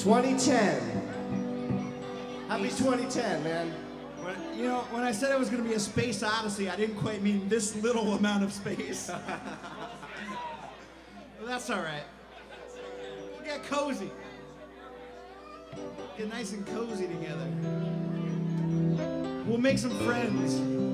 2010. Happy 2010, man. When, you know, when I said it was going to be a space odyssey, I didn't quite mean this little amount of space. Well, that's all right. We'll get cozy. Get nice and cozy together. We'll make some friends.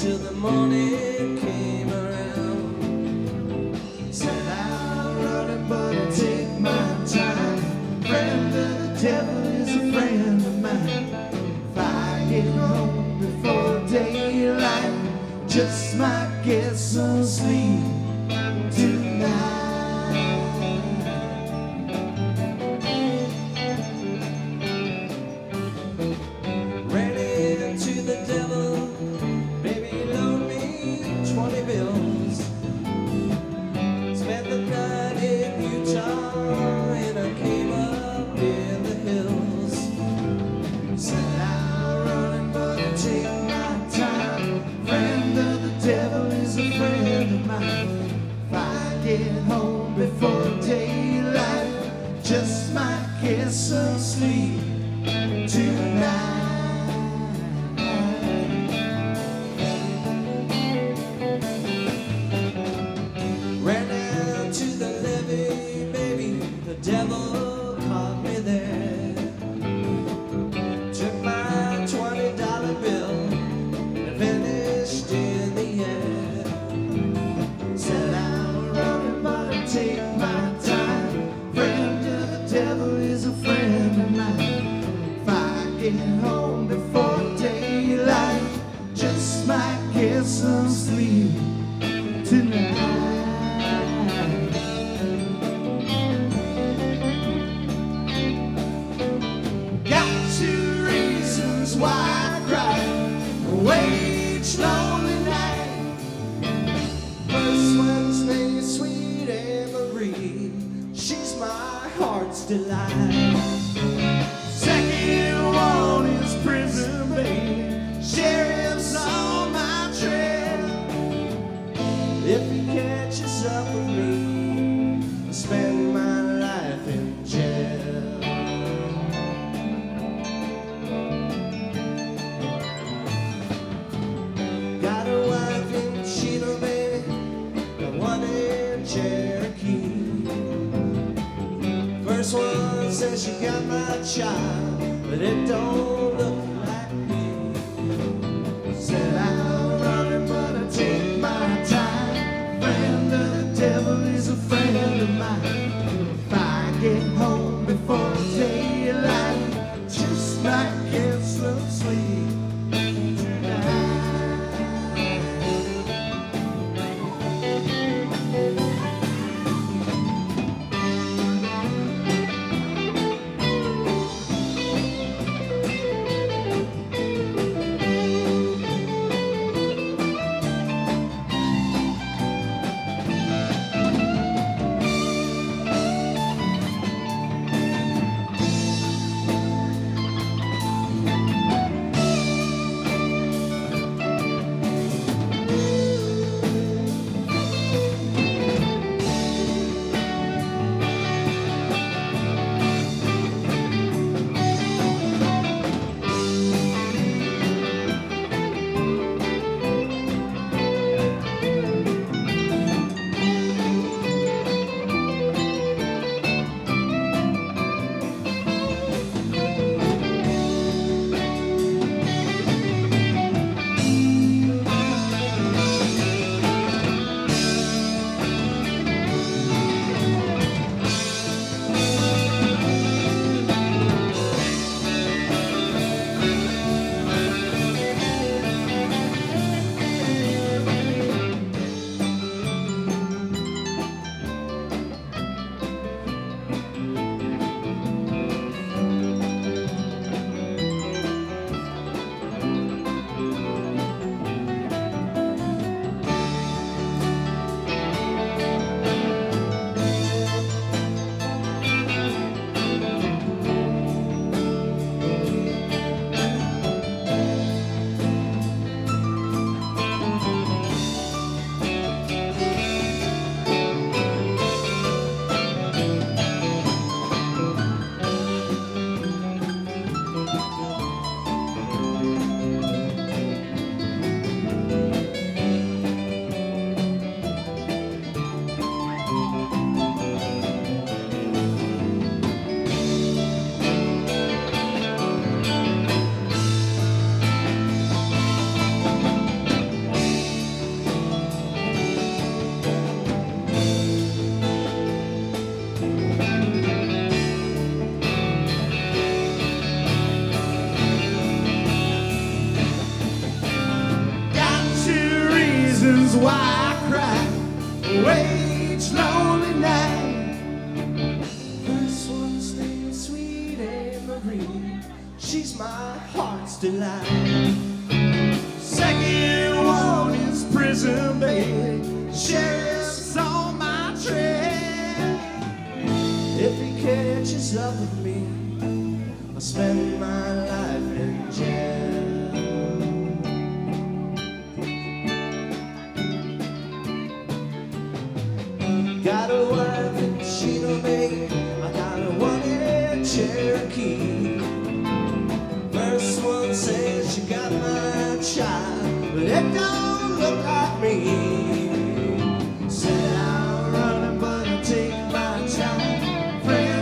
Till the morning came around. But take my time. Friend of the devil is a friend of mine. If I get home before daylight, just might get some sleep a friend of mine. If I get home before daylight, just might get some sleep tonight. Got two reasons why I cry. Wage heart's delight. First one says she got my child, but it don't look She's my heart's delight. Second one is prison baby. Sheriff's on my trail. If he catches up with me, I'll spend my life in jail. Cherokee. First one says she got my child, but it don't look like me. Said I'm running, but I take my time. Friend